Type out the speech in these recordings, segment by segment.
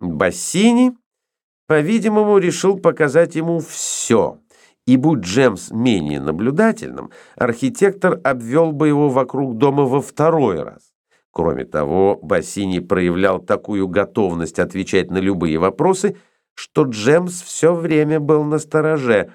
Бассини, по-видимому, решил показать ему все. И будь Джемс менее наблюдательным, архитектор обвел бы его вокруг дома во второй раз. Кроме того, Бассини проявлял такую готовность отвечать на любые вопросы, что Джемс все время был на стороже.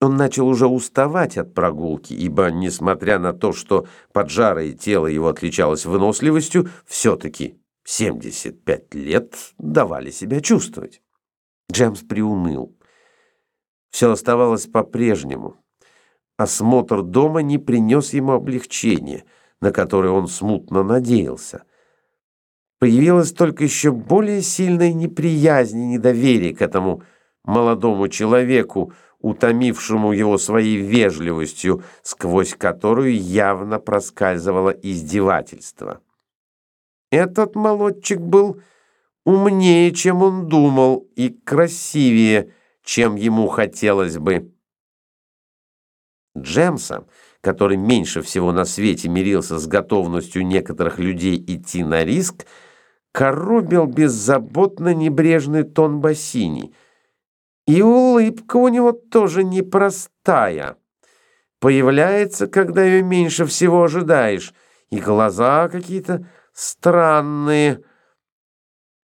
Он начал уже уставать от прогулки, ибо, несмотря на то, что поджарое тело его отличалось выносливостью, все-таки 75 лет давали себя чувствовать. Джемс приуныл. Все оставалось по-прежнему. Осмотр дома не принес ему облегчения, на которое он смутно надеялся. Появилась только еще более сильная неприязнь и недоверие к этому молодому человеку, утомившему его своей вежливостью, сквозь которую явно проскальзывало издевательство. Этот молодчик был умнее, чем он думал, и красивее, чем ему хотелось бы. Джемса, который меньше всего на свете мирился с готовностью некоторых людей идти на риск, коробил беззаботно небрежный тон Бассини. И улыбка у него тоже непростая. Появляется, когда ее меньше всего ожидаешь, и глаза какие-то странные.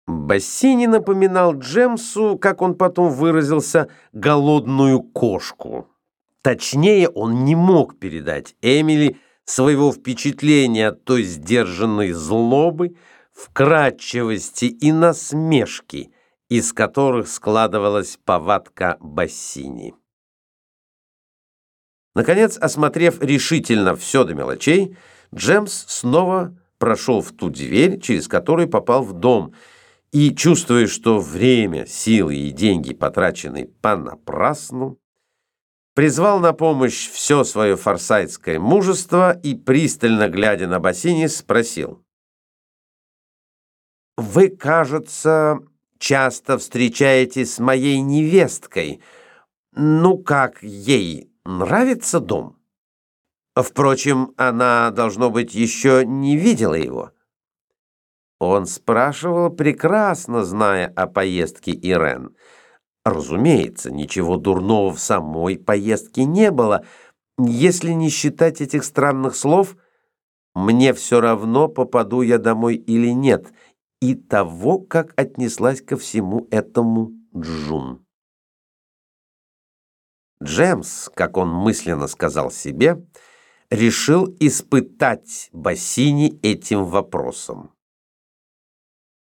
Бассини напоминал Джемсу, как он потом выразился, голодную кошку. Точнее, он не мог передать Эмили своего впечатления от той сдержанной злобы, вкрадчивости и насмешки, из которых складывалась повадка Бассини. Наконец, осмотрев решительно все до мелочей, Джемс снова прошел в ту дверь, через которую попал в дом, и, чувствуя, что время, силы и деньги потрачены понапрасну, призвал на помощь все свое форсайтское мужество и, пристально глядя на бассейне, спросил. «Вы, кажется, часто встречаетесь с моей невесткой. Ну как, ей нравится дом?» Впрочем, она, должно быть, еще не видела его. Он спрашивал, прекрасно зная о поездке Ирен. Разумеется, ничего дурного в самой поездке не было, если не считать этих странных слов «мне все равно, попаду я домой или нет», и того, как отнеслась ко всему этому Джун. Джемс, как он мысленно сказал себе, — решил испытать Бассини этим вопросом.